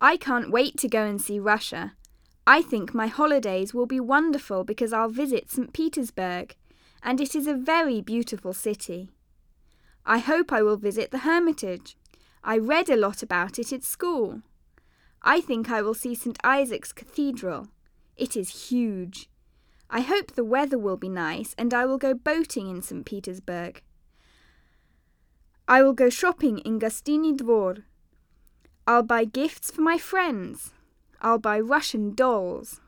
I can't wait to go and see Russia. I think my holidays will be wonderful because I'll visit St. Petersburg, and it is a very beautiful city. I hope I will visit the Hermitage. I read a lot about it at school. I think I will see St. Isaac's Cathedral. It is huge. I hope the weather will be nice and I will go boating in St. Petersburg. I will go shopping in Gostiny Dvor. I'll buy gifts for my friends. I'll buy Russian dolls.